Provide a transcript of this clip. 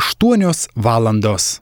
8 valandos.